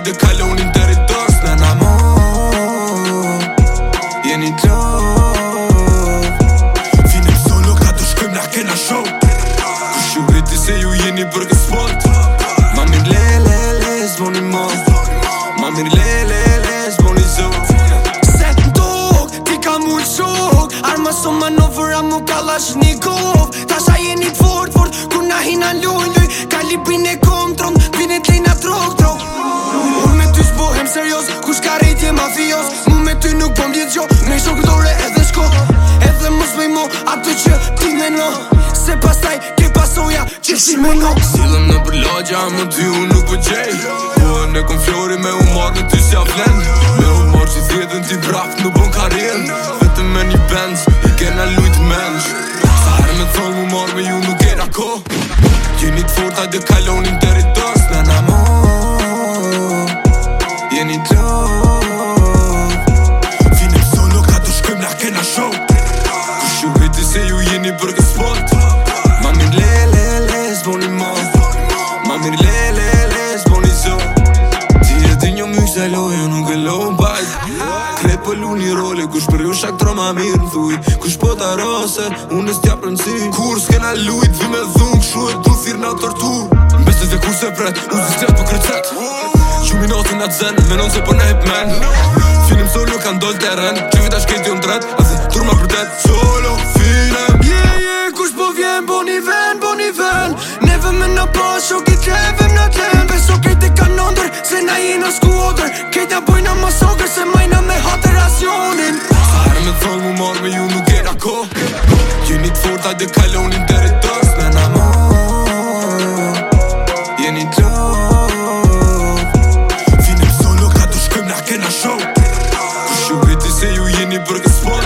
dhe kalonin të rritos Në në mo Jeni të Finem solo ka të shkëm në kena show Kush ju rriti se ju jeni bërgë spot Ma mirë le le le zvoni mo Ma zo Se të në tok, ti ka mujtë shok Arma so manovër amu kalash një kov Tasha jeni të fort, fort Kuna hina lujnë, kalipin e kov ty nuk bëm po mbjen gjo Me ishon këtore edhe shko Edhe mos me imo atë që ti me në Se taj ke pasoja që shi me në Silëm në përlogja, më ty unë nuk po gjej Po e në konflori me u marrë në ty si a flen Me u marrë që thjetën ti braft në bunk ju jeni për këtë sport Ma mirë le le le zboni ma Ma mirë le le le zboni zon Ti e di një mjë se lojë jo nuk e lojë baj për lu një role kush për ju shak tro ma mirë në thuj Kush po të rose unë e s'tja prënë si Kur s'kena lujt vi me dhung shu e du thirë na tërtu Në besë të dhe ku se bret u zë stjatë për kërcet Qumi në atë zënë Menon se për po në e Finim sori kanë dojtë të rënë shkejt ju në se mojnë me hatë rasionin Sarë me thonë mu marë me ju nuk era ko Gjeni të forta dhe kalonin të rëtës Me në morë Jeni të Finëm solo ka të shkëm në kena show Kushu e se ju jeni bërgë sport